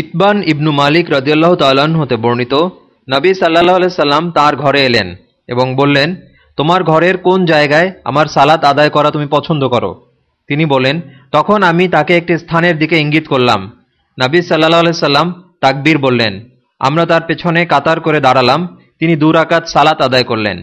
ইতবান ইবনু মালিক রদিয়াল্লাহ তাল্লাহ্ন হতে বর্ণিত, নবী সাল্লাহ সাল্লাম তার ঘরে এলেন এবং বললেন, তোমার ঘরের কোন জায়গায় আমার সালাত আদায় করা তুমি পছন্দ করো? তিনি বলেন, তখন আমি তাকে একটি স্থানের দিকে ইঙ্গিত করলাম। নবী সাল্লাহ সাল্লাম তাকবীর বললেন, আমরা তার পেছনে কাতার করে দাঁড়ালাম, তিনি দুরাকাত সালাত আদায় করলেন।